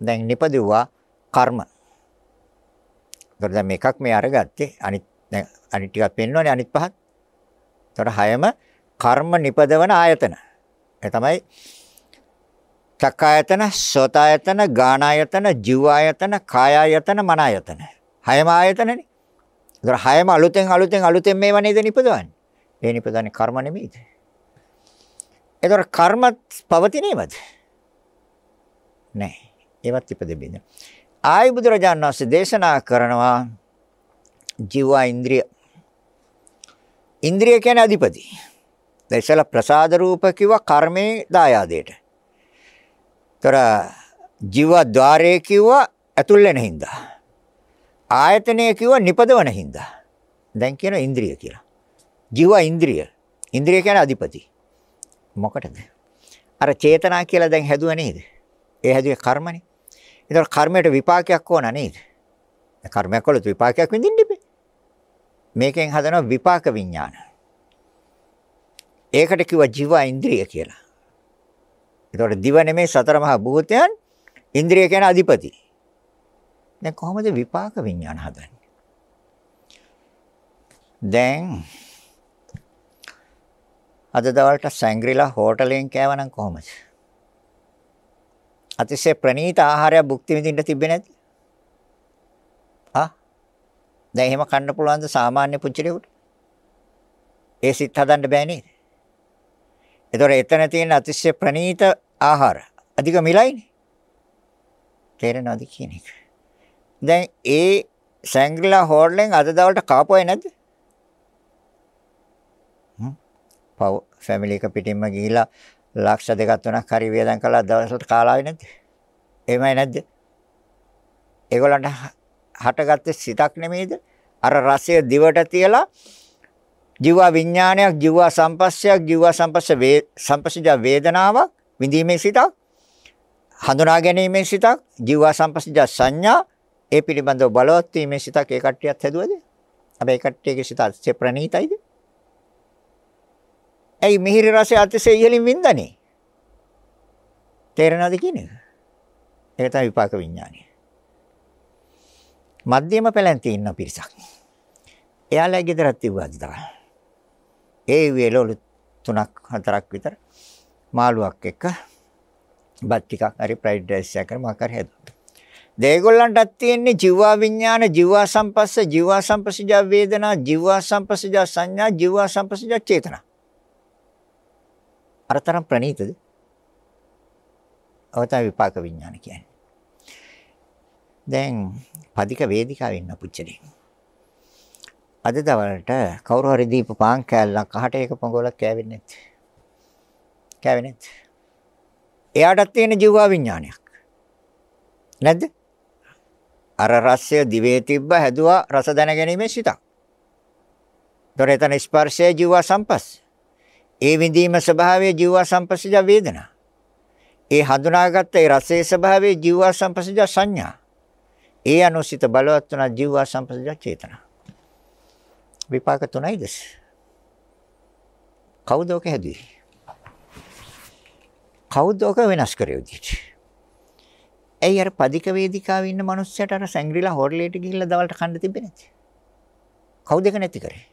දැන් නිපදුවා කර්ම. ඒතර දැන් මේකක් මේ අරගත්තේ අනිත් දැන් අනිත් ටිකක් පෙන්වන්නේ අනිත් පහත්. ඒතර හයම කර්ම නිපදවන ආයතන. ඒ තමයි චක්කායතන, සෝතායතන, ගානායතන, ජීවායතන, කායායතන, මනායතන. හයම ආයතනනේ. ඒතර හයම අලුතෙන් අලුතෙන් අලුතෙන් මේවා නේද නිපදවන්නේ. ඒ නිපදවන්නේ කර්ම නෙමෙයිද? එතකොට කර්මත් පවතිනේවද? නැහැ. ඒවත් ඉපදෙන්නේ. ආයි බුදුරජාණන් වහන්සේ දේශනා කරනවා ජීව ඉන්ද්‍රිය. ඉන්ද්‍රිය කියන්නේ අධිපති. දැන් ප්‍රසාද රූප කිව්වා කර්මයේ දායාදයට. ඒතර ජීව ద్వාරයේ කිව්වා ඇතුල් වෙන හින්දා. ආයතනය කිව්වා නිපදවන හින්දා. දැන් කියන ඉන්ද්‍රිය කියලා. ජීව ඉන්ද්‍රිය. ඉන්ද්‍රිය කියන්නේ අධිපති. මොකටද? අර චේතනා කියලා දැන් හැදුව නේද? ඒ හැදුවේ කර්මනේ. ඒතකොට කර්මයට විපාකයක් ඕන නේද? කර්මයක් වලත් විපාකයක් විඳින්න ඉබේ. මේකෙන් හදනවා විපාක විඥාන. ඒකට කිව්වා ජීව ඉන්ද්‍රිය කියලා. ඒතකොට දිව නෙමේ සතර මහා භූතයන් ඉන්ද්‍රිය කියන අධිපති. දැන් කොහොමද විපාක විඥාන හදන්නේ? දැන් අද දවල්ට සැංග්‍රිලා හෝටලෙන් කෑවනම් කොහොමද? අතිශය ප්‍රණීත ආහාරයක් භුක්ති විඳින්න තිබෙන්නේ නැද්ද? ආ දැන් එහෙම කන්න පුළුවන්ද සාමාන්‍ය පුංචිලෙකුට? ඒ සිත් හදන්න බෑ නේද? ඒතොර එතන තියෙන අතිශය ප්‍රණීත ආහාර අධික මිලයිනේ. තේරෙනවද කියන එක? දැන් ඒ සැංග්‍රිලා හෝටලෙන් අද දවල්ට කාපුවයි නැද්ද? පව් ෆැමිලි එක පිටින්ම ගිහිලා ලක්ෂ දෙකක් තුනක් හරි වියදම් කළා දවසට කාලාවේ නැද්ද? එහෙමයි නැද්ද? ඒගොල්ලන්ට හටගත්තේ සිතක් නෙමෙයිද? අර රසය දිවට තියලා ජීව විඥානයක් ජීව සම්පස්සයක් ජීව සම්පස්ස වේ සම්පස්සජ වේදනාවක් විඳීමේ සිතක් හඳුනා ගැනීමේ සිතක් ජීව සම්පස්සජ සංඥා ඒ පිළිබඳව බලවත් වීමේ සිතක් ඒ කට්ටියත් හැදුවද? හැබැයි කට්ටියගේ සිත අතිශය ප්‍රණීතයිද? ඇයි මිහිරි රසය අතිශය ඉහළින් වින්දනේ? තේරෙනවද කියන්නේ? ඒක තමයි විපාක විඥානය. මධ්‍යම පැලැන්ති ඉන්න පිරිසක්. එයාලා ගෙදරත් තිබ්බාද තමයි. ඒ වේලවලු තුනක් හතරක් විතර මාළුවක් එක්ක බත් ටිකක් හරි ෆ්‍රයිඩ් රයිස් එකක් කරලා මොකක් හරි හැදුවා. දේගොල්ලන්ටත් තියෙන්නේ ජීවා විඥාන, ජීවා සම්පස්ස, ජීවා සම්පස්සජා වේදනා, ජීවා සම්පස්සජා සංඥා, ජීවා සම්පස්සජා චේතනා. අරතරම් ප්‍රණීතද? අවතන විපාක විඥාන කියන්නේ. දැන් පදික වේදිකාවේ ඉන්න පුච්චලේ. අද දවල්ට කවුරු හරි දීප පාන් කෑල්ලක් අහට ඒක පොඟවලක් කෑවෙන්නේ නැත්. කෑවෙන්නේ නැත්. එයාටත් තියෙන ජීවා විඥානයක්. නැද්ද? අර රසය දිවේ තිබ්බ හැදුවා රස දැනගැනීමේ සිතක්. දොර එතන ස්පර්ශය ජීවා සම්පස්ස. ඒ විඳීම ස්වභාවය ජීවා සම්පස්සජ වේදනා. ඒ හඳුනාගත්ත ඒ රසයේ ස්වභාවය ජීවා සම්පස්සජ සංඥා. ඒ අනුසිත බලවත් වන ජීවා සම්පස්සජ චේතනා. විපාක තුනයිද? කවුද ඔක හැදුවේ? කවුද ඔක වෙනස් කරේ විදිහට? ඇයි අර පදික වේදිකාවේ ඉන්න මිනිස්සයාට අර සැංග්‍රිලා හොරලේට ගිහිල්ලා දවල්ට කන්න තිබෙන්නේ නැති? කවුද ඒක නැති කරේ?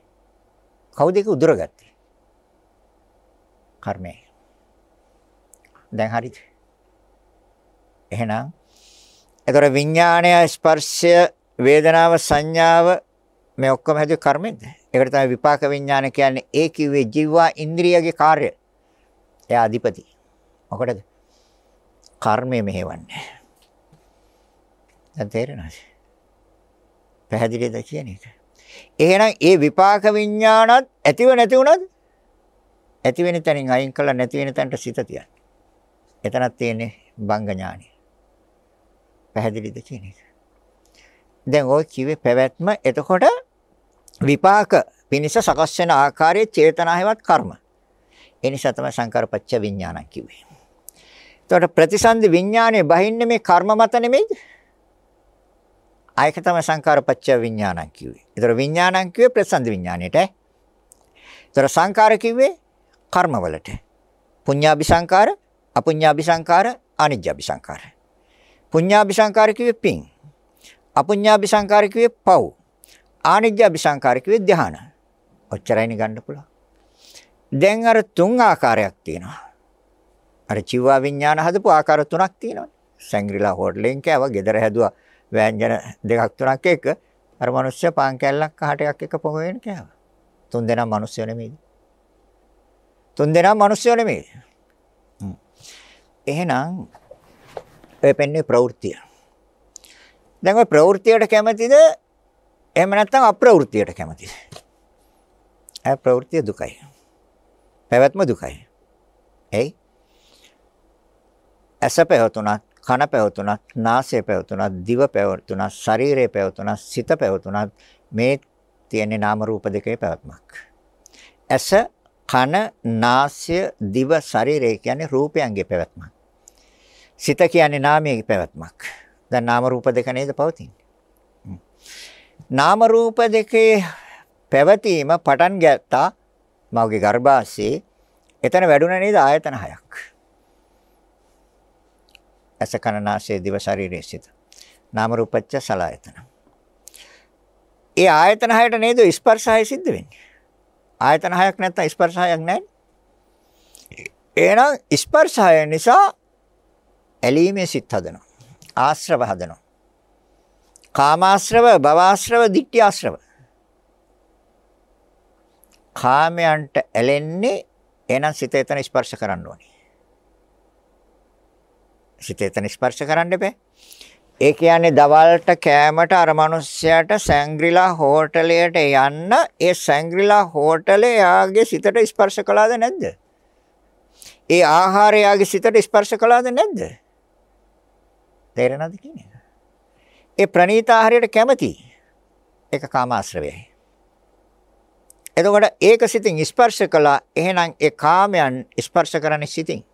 කවුද ඒක උදුරගත්තේ? කර්මය. දැන් හරිද? එහෙනම් ඒතර විඥාණය ස්පර්ශය වේදනාව සංඥාව මේ ඔක්කොම හැදුවේ කර්මෙන්ද? ඒකට තමයි විපාක විඥාන කියන්නේ ඒ කිව්වේ ජීවා ඉන්ද්‍රියගේ කාර්ය. එයා අධිපති. මොකටද? කර්මය මෙහෙවන්නේ. දැන් තේරෙනවද? පැහැදිලිද කියන එක? එහෙනම් ඒ විපාක විඥානත් ඇතිව නැති වුණාද? ඇති වෙන තැනින් අයින් කළා නැති වෙන තැනට සිත තියන්න. එතනක් තියෙන්නේ බංග ඥානය. පැහැදිලිද කියන එක? දැන් ওই කිව්වේ පැවැත්ම එතකොට විපාක පිනිස සකස් වෙන ආකාරයේ චේතනා හැවත් කර්ම. ඒ නිසා තමයි සංකාරපච්ච විඥානක් කිව්වේ. එතකොට ප්‍රතිසන්දි විඥානේ බහින්නේ මේ කර්ම මත නෙමෙයිද? ආයක තමයි සංකාරපච්ච විඥානක් කිව්වේ. ඒතර විඥානක් කිව්වේ ප්‍රතිසන්දි විඥානෙට. ඒතර සංකාර කිව්වේ කර්මවලට. පුඤ්ඤාභි සංකාර, අපුඤ්ඤාභි සංකාර, අනිජ්ජාභි සංකාර. පුඤ්ඤාභි සංකාර කිව්වේ පිං. අපුඤ්ඤාභි සංකාර කිව්වේ පව්. ආනිජ්ජාභි සංකාර කිව්වේ ධ්‍යාන. ඔච්චරයිනේ ගන්න පුළුවන්. දැන් අර තුන් ආකාරයක් තියෙනවා. අර චිවා විඥාන හදපු ආකාර තුනක් තියෙනවා. සැංග්‍රිලා හෝටලෙන් කෑවා, ගෙදර හැදුවා ව්‍යංජන දෙකක් තුනක් එක. අර මිනිස්සු පාන් කැල්ලක් කහට එකක් එක පොඟ වෙන කෑවා. තුන් දෙනා මිනිස්සු නෙමෙයි. තුන් දෙනා මිනිස්සු නෙමෙයි. එහෙනම් ඔය පෙන්නේ ප්‍රවෘත්තිය. දැන් ඔය ප්‍රවෘත්තියට කැමතිද? එහෙම නැත්නම් අප්‍රවෘත්තියට කැමතිද? ඒ ප්‍රවෘත්තිය දුකයි. පැවැත්ම දුකයි. එයි. ඇස පැවතුනත්, කන පැවතුනත්, නාසය පැවතුනත්, දිව පැවතුනත්, ශරීරය පැවතුනත්, සිත පැවතුනත් මේ තියෙන නාම රූප දෙකේ පැවැත්මක්. ඇස, කන, නාසය, දිව, ශරීරය කියන්නේ රූපයන්ගේ පැවැත්මක්. සිත කියන්නේ නාමයේ පැවැත්මක්. දැන් නාම රූප දෙක නේද පවතින්නේ. නාම රූප දෙකේ පැවතීම පටන් ගත්තා මවගේ ගර්භාෂයේ එතන වැඩුණ නේද ආයතන හයක්. ඇස කන නාසය දිව ශරීරයේ සිත. නාම රූපච්ච සලආයතන. ඒ ආයතන හයට නේද ස්පර්ශය සිද්ධ වෙන්නේ. ආයතන හයක් නැත්නම් ස්පර්ශ හයක් නැහැ. එහෙනම් ස්පර්ශය නිසා ඇලීමේ සිත් හදනවා. ආශ්‍රව හදනවා. කාමාශ්‍රව, භවආශ්‍රව, ditthි ආශ්‍රව. කාමයන්ට ඇලෙන්නේ එහෙනම් සිත එතන ස්පර්ශ කරන්න ඕනේ. සිත එතන ස්පර්ශ කරන්න බෑ. ඒ කියන්නේ දවල්ට කෑමට අර මිනිස්සයාට සැංග්‍රිලා හෝටලයට යන්න ඒ සැංග්‍රිලා හෝටලේ යාගේ සිතට ස්පර්ශ කළාද නැද්ද? ඒ ආහාරය යාගේ සිතට ස්පර්ශ කළාද නැද්ද? තේරෙනවද කියන්නේ? ඒ ප්‍රණීත ආහාරයට කැමති. ඒක කාමාශ්‍රවයයි. එතකොට ඒක සිතින් ස්පර්ශ කළා එහෙනම් ඒ කාමයන් ස්පර්ශ කරන්නේ සිතින්.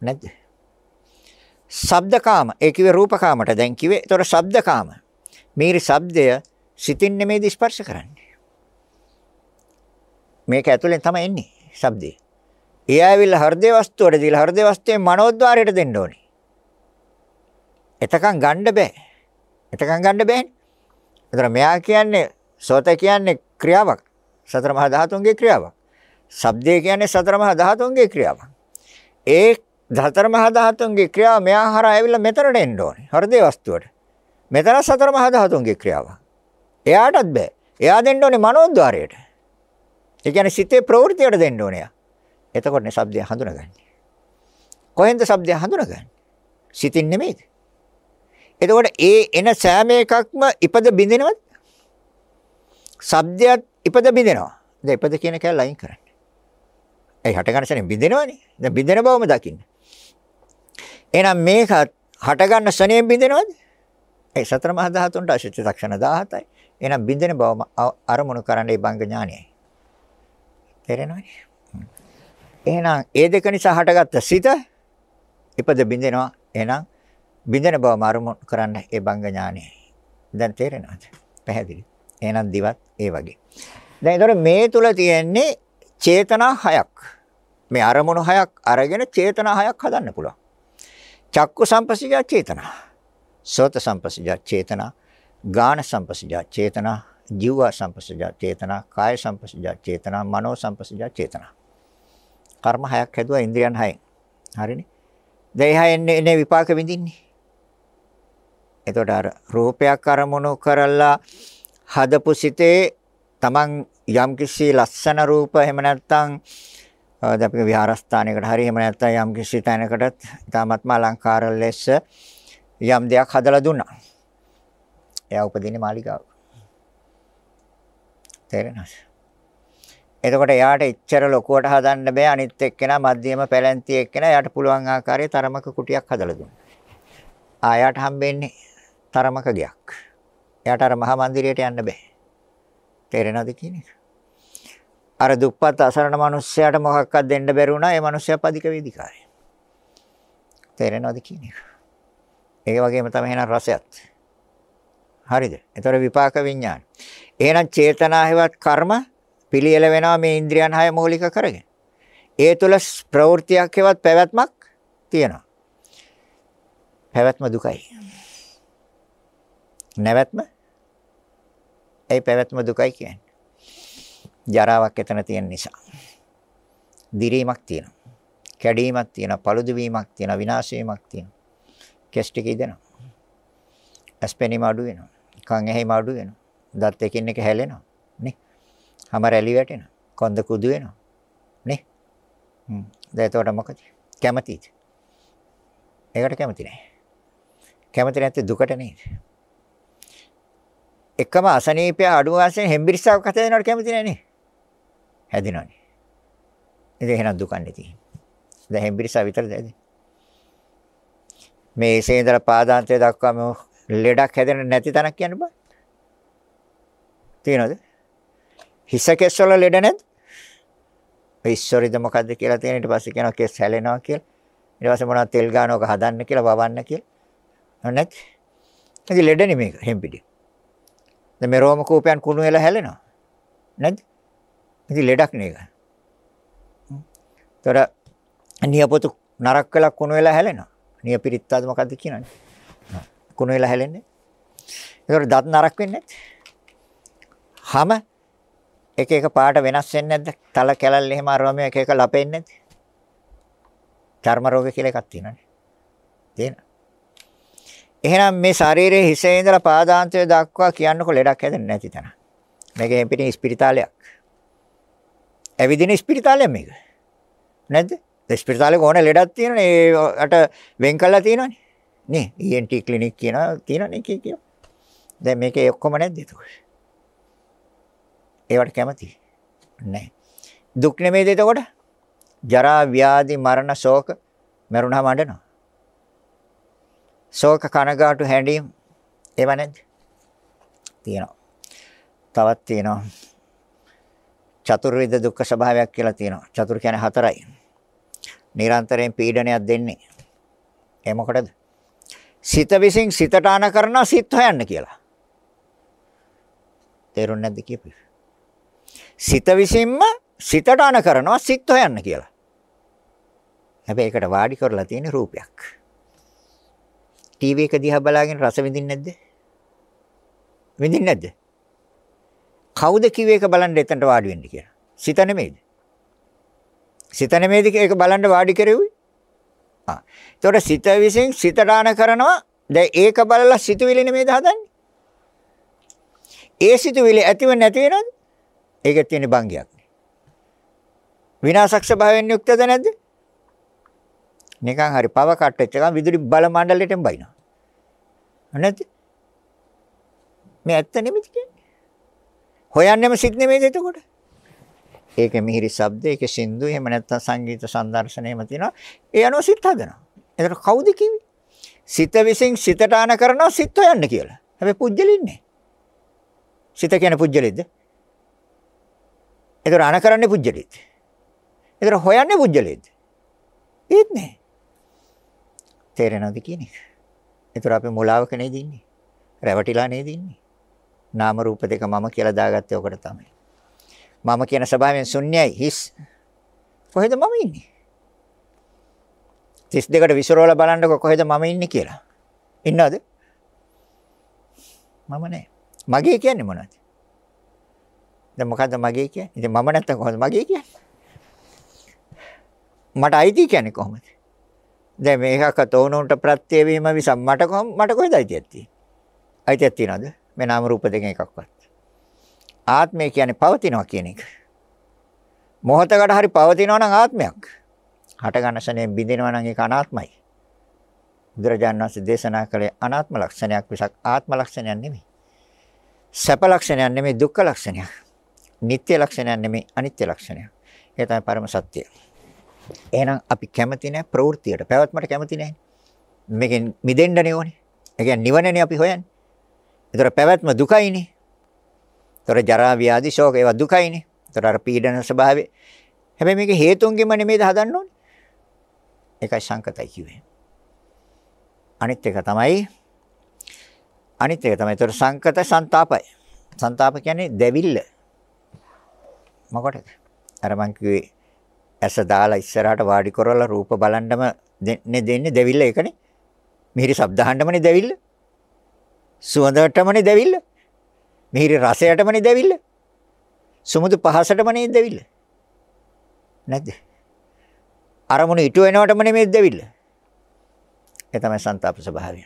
නැද්ද? ශබ්දකාම ඒ කිව්වේ රූපකාමට දැන් කිව්වේ. එතකොට ශබ්දකාම. මේරි ශබ්දය සිතින් නෙමෙයි ස්පර්ශ කරන්නේ. මේක ඇතුලෙන් තමයි එන්නේ ශබ්දේ. ඒ ආවිල්ලා හෘදේ වස්තුවට දීලා හෘදේ වස්තුවේ මනෝද්වාරයට දෙන්න ඕනේ. එතකන් ගන්න බෑ. එතකන් ගන්න බෑනේ. ඒතර මෙයා කියන්නේ සෝත කියන්නේ ක්‍රියාවක්. සතර මහා ධාතුන්ගේ ක්‍රියාවක්. ශබ්දය කියන්නේ සතර මහා ධාතුන්ගේ ක්‍රියාවක්. ඒ සතර මහා ධාතුන්ගේ ක්‍රියාව මෙයා හරහා ඇවිල්ලා මෙතනට එන්න ඕනේ. හෘදේ වස්තුවට. මෙතන සතර මහා ධාතුන්ගේ ක්‍රියාව. එයාටත් බෑ. එයා දෙන්න ඕනේ මනෝද්වාරයට. ඒ කියන්නේ සිතේ ප්‍රවෘත්තියට දෙන්න ඕනේ. එතකොටනේ ශබ්දය හඳුනගන්නේ. කොහෙන්ද ශබ්දය හඳුනගන්නේ? සිතින් නෙමෙයිද? එතකොට ඒ එන සෑම එකක්ම ඉපද බින්දිනවද? ශබ්දයක් ඉපද බින්දිනවා. දැන් ඉපද කියන කැල ලයින් කරන්න. ඒ හට ගන්න ශරෙන් බින්දිනවනේ. දැන් බින්දින බවම දකින්න. එහෙනම් මේක හට ගන්න ශරෙන් බින්දිනවද? ඒ සතර මහා ධාතුන්ට අශිත ලක්ෂණ 17යි. එහෙනම් බින්දින බවම අරමුණු කරන්නේ බංග ඥානයයි. තේරෙනවද? එහෙනම් ඒ දෙක නිසා හටගත්ත සිත ඉපද බින්දිනවා. එහෙනම් බින්දෙන බව මාරුම කරන්න ඒ බංග ඥානෙ. දැන් තේරෙනවද? පැහැදිලි. එහෙනම් දිවත් ඒ වගේ. දැන් ඒතර මේ තුල තියෙන්නේ චේතනා හයක්. මේ අරමුණු හයක් අරගෙන චේතනා හයක් හදන්න පුළුවන්. චක්කු සම්පස්සජා චේතනා. සෝත සම්පස්සජා චේතනා. ගාන සම්පස්සජා චේතනා. ජීව සම්පස්සජා චේතනා. කාය සම්පස්සජා චේතනා. මනෝ සම්පස්සජා චේතනා. කර්ම හයක් හැදුවා ඉන්ද්‍රියන් හයෙන්. හරිනේ. දැන් එහා එන්නේ විපාක විඳින්නේ. එතකොට අර රූපයක් අරමුණු කරලා හදපු සිතේ Taman යම්කිසි ලස්සන රූප එහෙම නැත්නම් දැන් අපි විහාරස්ථානයකට හරි එහෙම නැත්නම් යම්කිසි තැනකටත් ඊටමත්ම අලංකාර ලෙස යම් දෙයක් හදලා දුන්නා. එයා උපදින්නේ මාලිගාව. තේරෙනවද? එතකොට එයාට එච්චර ලොකුවට හදන්න බෑ අනිත් එක්කෙනා මධ්‍යම පැලැන්ති එක්කෙනා එයාට පුළුවන් ආකාරයේ තරමක කුටියක් හදලා දුන්නා. ආයාට හම්බෙන්නේ තරමක ගයක්. එයාට අර මහා මන්දිරයට යන්න බෑ. තේරෙනවද කියන්නේ? අර දුප්පත් අසරණ මිනිස්සයාට මොකක්වත් දෙන්න බැරි වුණා. ඒ මිනිස්සයා පදික වේදිකාරය. තේරෙනවද කියන්නේ? ඒ වගේම තමයි එහෙනම් රසයත්. හරිද? ඒතර විපාක විඥාන. එහෙනම් චේතනා හේවත් කර්ම පිළියෙල වෙනවා මේ ඉන්ද්‍රියන් හය මූලික කරගෙන. ඒ තුල ප්‍රවෘත්තියක් හේවත් පැවැත්මක් තියෙනවා. පැවැත්ම දුකයි. නැවැත්ම ඒ පැවැත්ම දුකයි කියන්නේ. ජරාවක් එතන තියෙන නිසා. දිරීමක් තියෙනවා. කැඩීමක් තියෙනවා, පළුදු වීමක් තියෙනවා, විනාශ වීමක් තියෙනවා. කෙස්ටි කීදෙනවා. ඇස්පෙනීම අඩු වෙනවා. කන් ඇහිම අඩු වෙනවා. දත් එකින් එක හැලෙනවා. නේ? හැම රැලි වැටෙනවා. කොන්ද කුදු වෙනවා. නේ? හ්ම්. දැන් එතකොට මොකද? කැමතිද? ඒකට කැමති නැහැ. කැමති නැත්තේ දුකට නේද? එකම අසනීපය අඩු වශයෙන් හෙම්බිරිස්සාවක් හත දෙනවට කැමති නැහැ නේ. හැදෙනවනේ. ඉතින් එහෙනම් දුක නැති. දැන් හෙම්බිරිස්සා විතරද ඇති? මේ ඉසේඳලා පාදාන්තය දක්වාම ලෙඩක් හැදෙන්නේ නැති තැනක් කියන්න බෑ. තියනවද? හිස කෙස් වල ලෙඩ නැද්ද? ඉස්සොරිද මොකද්ද කියලා තියෙන ඊට පස්සේ කියනවා කෙස් හැලෙනවා කියලා. ඊට පස්සේ මොනවද තෙල් ගන්නවක හදන්න කියලා වවන්න කියලා. නැත්. ඒක ලෙඩ නෙමෙයි හෙම්පිඩි. දැන් මේ රෝම කූපයන් කුණු වෙලා හැලෙනවා. නැද්ද? ඉතින් ලෙඩක් නේක. ତොර නියපොතු නරක් වෙලා කුණු වෙලා හැලෙනවා. නියපිරිත්තාද මොකද්ද කියනන්නේ? කුණු වෙලා හැලෙන්නේ. ඒතකොට දත් නරක් වෙන්නේ නැද්ද? හැම එක එක පාට වෙනස් වෙන්නේ නැද්ද? තල කැලල් එහෙම අරවම එක එක ලපෙන්නේ නැද්ද? චර්ම රෝග කියලා එකක් තියෙනවානේ. තියෙන. එහෙනම් මේ ශරීරයේ හිසේ ඉඳලා පාදාන්තය දක්වා කියන්නකො ලෙඩක් හැදෙන්නේ නැති තැන. මේක එම්පිටින් ස්පිරිතාලයක්. ඇවිදින ස්පිරිතාලයක් මේක. නැද්ද? ස්පිරිතාලේ ඕන ලෙඩක් තියෙනනේ ඒකට වෙන් කළා තියෙනවනේ. නේ ENT ක්ලිනික් කියන තියෙනනේ කී කිය. දැන් මේකේ ඔක්කොම නැද්ද එතකොට? ඒවට කැමති නැහැ. දුක් නෙමෙයිද එතකොට? ජරා ව්‍යාධි මරණ ශෝක මරුණාම අඬනවා. ශෝක කනගාටු හැඬීම් ඒව නැද්ද? තියෙනවා. තවත් තියෙනවා. චතුර්විධ දුක්ඛ ස්වභාවයක් කියලා තියෙනවා. චතුර් කියන්නේ හතරයි. නිරන්තරයෙන් පීඩනයක් දෙන්නේ. ඒ මොකටද? සිත විසින් සිතට ආන කරනවා සිත් හොයන්න කියලා. තේරුන්නේ නැද්ද කියපේ? සිත විසින්ම සිතට අන කරනවා සිත් හොයන්න කියලා. හැබැයි ඒකට වාඩි කරලා තියෙන රූපයක්. ටීවී එක දිහා බලාගෙන රස විඳින්නේ නැද්ද? විඳින්නේ නැද්ද? කවුද කිව්වේ ඒක බලන්න එතනට වාඩි වෙන්න කියලා? සිත නෙමෙයිද? සිත නෙමෙයිද ඒක බලන්න වාඩි කරෙව්වේ? ආ. ඒතකොට සිත විසින් සිතට අන කරනවා. දැන් ඒක බලලා සිතුවිලි නෙමෙයිද හදන්නේ? ඒ සිතුවිලි ඇතිව නැති වෙනවද? ඒකේ තියෙන භංගයක්. විනාශක් ස්වභාවයෙන් යුක්තද නැද්ද? නිකන් හරි පව කට්ටෙච්ච එකම විදුලි බල මණ්ඩලයටම බයිනවා. නැද්ද? මේ ඇත්ත නෙමෙයි කියන්නේ. හොයන්නෙම සිත් නෙමෙයිද එතකොට? ඒකේ මිහිරි ශබ්ද, ඒකේ සින්දු, එහෙම නැත්නම් සංගීත සංදර්ශන එහෙම තියෙනවා. ඒ අනුව සිත් හදනවා. එතකොට කවුද කිව්වේ? සිත විසින් සිතට ආන කරනවා සිත් හොයන්න කියලා. හැබැයි පුජ්‍යලින්නේ. සිත කියන්නේ පුජ්‍යලිද්ද? ඒතර අන කරන්නේ පුජ්‍යලෙත්. ඒතර හොයන්නේ පුජ්‍යලෙත්. ඒත් නෑ. තේරෙනවද කියන්නේ? ඒතර අපි මුලාවක නේද ඉන්නේ? රැවටිලා නේද ඉන්නේ? නාම රූප දෙක මම කියලා දාගත්තේ ඔකට තමයි. මම කියන ස්වභාවයෙන් ශුන්‍යයි හිස්. කොහෙද මම ඉන්නේ? 32කට විසිරවලා බලන්නකො කොහෙද මම ඉන්නේ කියලා. ඉන්නවද? මම නෑ. මගේ කියන්නේ මොනවද? දැන් මොකද්ද මගේ කියන්නේ? ඉතින් මම නැත්තම් කොහොමද මගේ කියන්නේ? මට අයිති කියන්නේ කොහොමද? දැන් මේකක තෝනුන්ට ප්‍රත්‍ය වීම විස මට කොහොම මට කොහෙද අයිතියක් තියෙන්නේ? අයිතියක් තියනවද? මේ නාම රූප දෙකෙන් එකක්වත්. ආත්මය කියන්නේ පවතිනවා කියන එක. මොහතකට හරි පවතිනවා නම් ආත්මයක්. හට ගන්න ශනේ බිඳිනවා නම් ඒක අනාත්මයි. බුදුරජාණන් වහන්සේ දේශනා කළේ අනාත්ම ලක්ෂණයක් විසක් ආත්ම ලක්ෂණයක් නෙමෙයි. සැප ලක්ෂණයක් නෙමෙයි දුක්ඛ ලක්ෂණයක්. නিত্য ලක්ෂණයක් නෙමෙයි අනිත්‍ය ලක්ෂණයක්. ඒ තමයි පරම සත්‍යය. එහෙනම් අපි කැමති නැහැ ප්‍රවෘත්තියට. පැවැත්මට කැමති නැහැ. මේකෙන් මිදෙන්නනේ ඕනේ. ඒ කියන්නේ නිවනනේ අපි හොයන්නේ. ඒතර පැවැත්ම දුකයිනේ. ඒතර ජරා ව්‍යාධි ශෝක ඒවා දුකයිනේ. ඒතර අර පීඩන ස්වභාවය. හැබැයි මේක හේතුන්ගෙන්ම නෙමෙයිද හදන්න ඕනේ. ඒකයි සංකතයි කිව්වේ. අනිත් එක තමයි අනිත් එක තමයි. ඒතර සංකත ਸੰతాපයි. ਸੰతాප කියන්නේ දැවිල්ල. මොකටද? අර මං කිව්වේ ඇස දාලා ඉස්සරහට වාඩි කරලා රූප බලන්නම දෙන්නේ දෙන්නේ දැවිල්ල ඒකනේ. මිහිරි ශබ්ද අහන්නමනේ දැවිල්ල. සුවඳටමනේ දෙවිල්ල. මිහිරි රසයටමනේ දෙවිල්ල. සුමුදු පහසටමනේ දෙවිල්ල. නැද්ද? අරමුණු ඉටු වෙනවටම නෙමෙයි දෙවිල්ල. ඒ තමයි ਸੰతాප ස්වභාවය.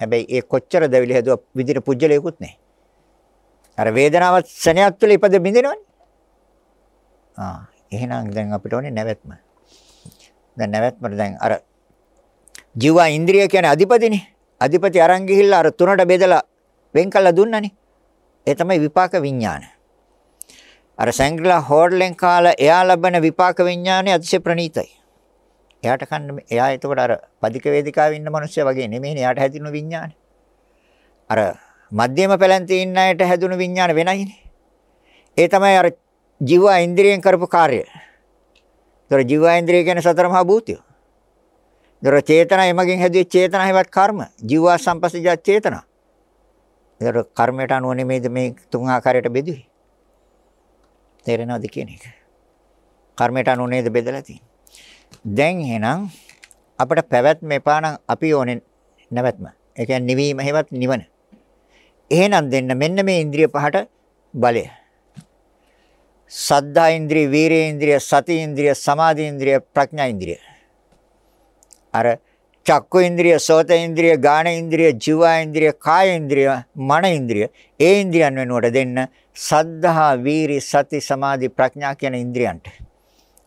හැබැයි ඒ කොච්චර දෙවිලි හැදුවා විදින පුජ්‍යලයකුත් නැහැ. අර වේදනාවත් සෙනයක් තුළ ඉපද බින්දිනවනේ. ආ එහෙනම් දැන් අපිට ඕනේ නැවැත්ම. දැන් නැවැත්මට දැන් අර ජීවා ඉන්ද්‍රිය කියන්නේ අධිපතිනේ. අධිපති අරන් ගිහිල්ලා අර තුනට බෙදලා වෙන් කළා දුන්නනේ. ඒ තමයි විපාක විඥාන. අර සංග්‍රහ හෝඩලෙන් කාලා එයා ලබන විපාක විඥානේ අතිශය ප්‍රණීතයි. එයාට කන්න එයා එතකොට අර පදික වේදිකාවේ ඉන්න මිනිස්සයා වගේ නෙමෙයිනේ එයාට හැදිනු විඥාන. අර මධ්‍යම පැලැන්තේ ඉන්න අයට හැදුණු විඥාන වෙනයිනේ. ඒ තමයි අර ජීවා ඉන්ද්‍රියෙන් කරපු කාර්යය. ඒතර ජීවා ඉන්ද්‍රිය කියන්නේ සතර මහා භූතය. ඒතර චේතනා එමගින් හැදුවේ චේතනා හැවත් කර්ම. ජීවා සම්පස්සජා චේතනා. ඒතර කර්මයට අනුව නෙමෙයිද මේ තුන් ආකාරයට බෙදුවේ. තේරෙනවද කියන එක? කර්මයට අනුව නේද බෙදලා තියෙන්නේ. දැන් එහෙනම් අපිට පැවැත්ම එපා නම් අපි ඕනේ නැවැත්ම. ඒ කියන්නේ නිවීම හැවත් නිවන. එහෙනම් දෙන්න මෙන්න මේ ඉන්ද්‍රිය පහට බලය. සද්ධා ඉන්ද්‍රිය, වීරේ ඉන්ද්‍රිය, සති ඉන්ද්‍රිය, සමාධි ඉන්ද්‍රිය, ප්‍රඥා ඉන්ද්‍රිය. අර චක්කු ඉන්ද්‍රිය, සෝත ඉන්ද්‍රිය, ගාන ඉන්ද්‍රිය, ජීවා ඉන්ද්‍රිය, කාය ඉන්ද්‍රිය, මන ඉන්ද්‍රිය. ඒ ඉන්ද්‍රියන් වෙනුවට දෙන්න සද්ධා, වීරි, සති, සමාධි, ප්‍රඥා කියන ඉන්ද්‍රියන්ට.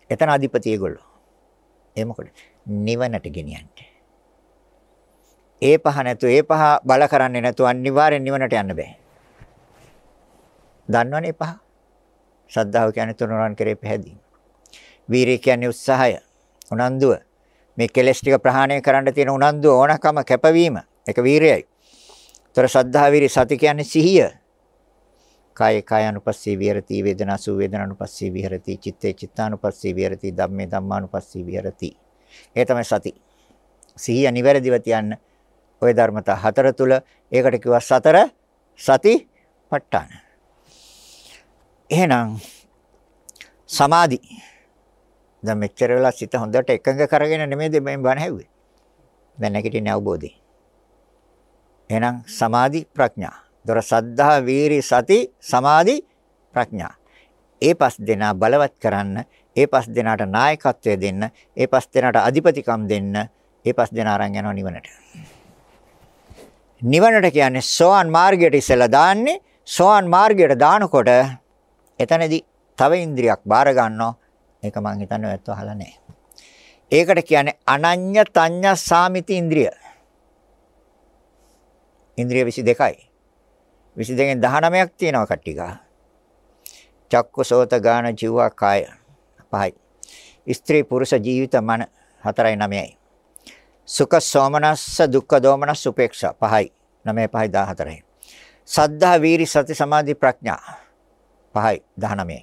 එතන අධිපති ඒගොල්ලෝ. ඒ මොකද? නිවනට ගෙනියන්න. ඒ පහ නැතු ඒ පහ බල කරන්නේ නැතු අනිවාර්යෙන් නිවනට යන්න බෑ. දන්නවනේ පහ. ශ්‍රද්ධාව කියන්නේ තුනුරන් කරේ පැහැදීම. වීරිය කියන්නේ උත්සාහය, උනන්දුව. මේ කෙලෙස් ටික ප්‍රහාණය කරන්න තියෙන උනන්දු ඕනකම කැපවීම ඒක වීරයයි. ඒතර සද්ධා වීරි සති කියන්නේ සිහිය. කාය කාය අනුපස්සී විහෙරති වේදනා සු වේදනා අනුපස්සී විහෙරති චිත්තේ චිත්තානුපස්සී විහෙරති ධම්මේ ධම්මානුපස්සී විහෙරති. ඒ තමයි සති. සිහිය නිවැරදිව තියන්න ওই ධර්මතා හතර තුල ඒකට කිව්වා සතර සති ප ဋ ාණ. එහෙනම් සමාධි දැන් මෙච්චර වෙලා සිත හොඳට එකඟ කරගෙන නෙමෙයිද මේ බණ හැව්වේ. දැන් නැගිටින්නේ අවබෝධي. එහෙනම් සමාධි ප්‍රඥා. දොර සද්ධා වීරි සති සමාධි ප්‍රඥා. ඒ පස් දෙනා බලවත් කරන්න, ඒ පස් දෙනාට නායකත්වය දෙන්න, ඒ පස් දෙනාට අධිපතිකම් දෙන්න, ඒ පස් දෙනා අරන් යනවා නිවනට. නිවනට කියන්නේ සෝවන් මාර්ගයට ඉස්සලා දාන්නේ සෝවන් මාර්ගයට දානකොට එතනදී තව ඉන්ද්‍රියක් බාර ගන්නවා. ඒක මං හිතන්නේ ඔයත් අහලා නැහැ. ඒකට කියන්නේ අනඤ්‍ය තඤ්ඤ සාමිති ඉන්ද්‍රිය. ඉන්ද්‍රිය 22යි. 22න් 19ක් තියෙනවා කට්ටික. චක්ක සෝත ගාන ජීවා කාය පහයි. ස්ත්‍රී පුරුෂ ජීවිත මන 4යි 9යි. සුඛ සෝමනස්ස දුක්ඛ දෝමනස්ස උපේක්ෂා 5යි 9 5යි 14යි. සද්ධා වීරි සති සමාධි ප්‍රඥා 5යි 19යි.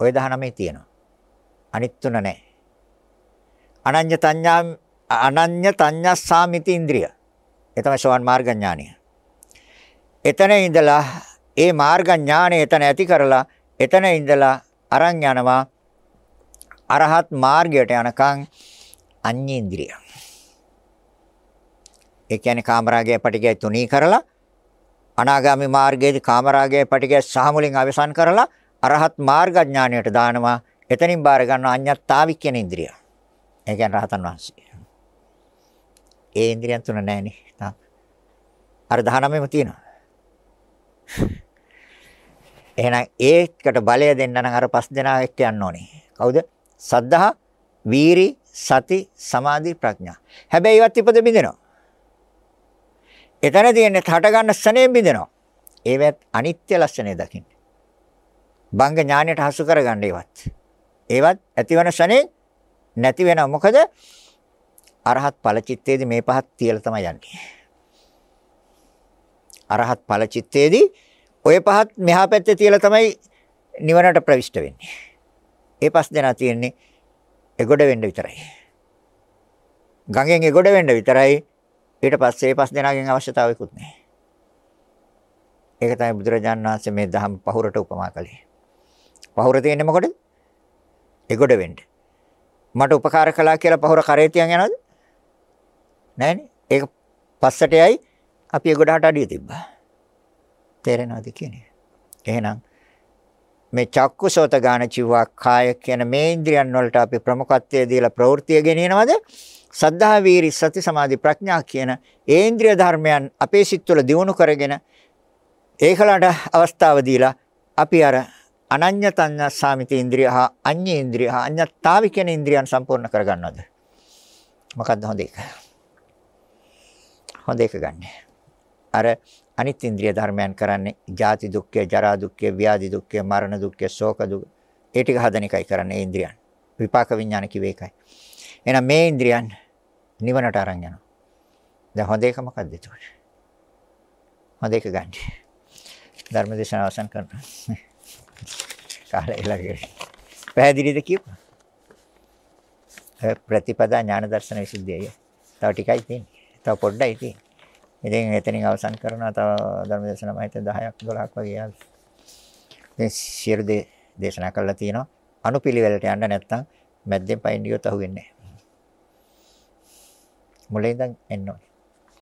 ওই 19 තියෙනවා. අනිත් තුන නැහැ. අනඤ්‍ය තඤ්ඤා අනඤ්‍ය තඤ්ඤස්සාමිති ඉන්ද්‍රිය. ඒ තමයි සෝවන් මාර්ග ඥානය. එතන ඉඳලා ඒ මාර්ග ඥානය එතන ඇති කරලා එතන ඉඳලා අරන් යනවා අරහත් මාර්ගයට යනකම් අඤ්ඤේන්ද්‍රිය. ඒ කියන්නේ කාමරාගය පටිගය තුනී කරලා අනාගාමි මාර්ගයේදී කාමරාගයේ පටිගය සහමුලින් අවසන් කරලා අරහත් මාර්ග ඥානයට දානවා. එතනින් බාර ගන්න අඤ්ඤත්තාවික් කියන ඉන්ද්‍රිය. ඒ කියන්නේ රහතන් වහන්සේ. ඒ ඉන්ද්‍රියන් තුන නැහෙනේ. අර 19ම තියෙනවා. එහෙනම් ඒකට බලය දෙන්න නම් අර පස් දෙනා එක්ක යන්න ඕනේ. කවුද? සද්ධා, වීරි, සති, සමාධි, ප්‍රඥා. හැබැයි ඒවත් ඉපද බින්දෙනවා. එතන තියෙන්නේ හට ගන්න ස්නේහ බින්දෙනවා. ඒවත් අනිත්‍ය ලක්ෂණය දකින්න. බංග ඥානයට හසු කරගන්න ඒවත්. ඒවත් ඇතිවන ශනේ නැති වෙනවා. මොකද අරහත් ඵල චිත්තේදී මේ පහත් තියලා තමයි යන්නේ. අරහත් ඵල චිත්තේදී ඔය පහත් මෙහා පැත්තේ තියලා තමයි නිවනට ප්‍රවිෂ්ඨ වෙන්නේ. ඒ පස් දෙනා තියෙන්නේ එගොඩ වෙන්න විතරයි. ගඟෙන් එගොඩ වෙන්න විතරයි. ඊට පස්සේ ඒ පස් දෙනාගෙන් අවශ්‍යතාවයකුත් නැහැ. ඒක තමයි බුදුරජාණන් වහන්සේ මේ දහම් පහුරට උපමා කළේ. පහුර තියෙන්නේ මොකටද? එගොඩ වෙන්න. මට උපකාර කළා කියලා පහුර කරේ තියන් යනවද? නැහැනේ. ඒක පස්සට යයි අපි එගොඩට අඩිය තිබ්බා. තේරෙනවද කියන්නේ? එහෙනම් මේ චක්කුසෝත ගාන චිවා කාය කියන මේ ඉන්ද්‍රියන් වලට අපි ප්‍රමුඛත්වය දීලා ප්‍රවෘත්තිය ගෙනියනවද? සද්ධා වීරි සති සමාධි ප්‍රඥා කියන ඒ ඉන්ද්‍රිය ධර්මයන් අපේ සිත් තුළ දියුණු කරගෙන ඒකලට අවස්ථාව දීලා අපි අර අනඤ්‍යතඤ්ඤ සාමිත ඉන්ද්‍රිය හා අඤ්ඤ ඉන්ද්‍රිය හා අඤ්ඤත්තාවි කියන ඉන්ද්‍රියන් සම්පූර්ණ කරගන්නවද? මොකක්ද හොඳ එක? හොඳ එක ගන්න. අර අනිත් ඉන්ද්‍රිය ධර්මයන් කරන්නේ ජාති දුක්ඛය, ජරා දුක්ඛය, ව්‍යාධි දුක්ඛය, මරණ දුක්ඛය, ශෝක දුක. ඒ ටික හදන එකයි කරන්නේ ඉන්ද්‍රියන්. විපාක විඥාන කිව්වේ ඒකයි. එහෙනම් මේ ඉන්ද්‍රියන් නිවනට අරන් යනවා. දැන් හොඳ එක මොකක්ද ඒකට? හොඳ එක ගන්න. ධර්ම දේශනාව අවසන් කරනවා. කාලය ඉලක්කයි. පැහැදිලිද කියපුවා? ප්‍රතිපදා ඥාන දර්ශන විසුද්ධියයි. තව ටිකයි තියෙන්නේ. තව පොඩ්ඩයි තියෙන්නේ. ඉතින් එතනින් අවසන් කරනවා තව ධර්ම දේශනා මම හිතේ 10ක් 12ක් වගේ යාවි. මේ සියලු දේ දේශනා කළා තියෙනවා. අනුපිළිවෙලට යන්න නැත්නම් මැද්දෙන් පයින් ගියොත් අහුවෙන්නේ නැහැ. මුලින් ඉඳන් එන්න ඕනේ.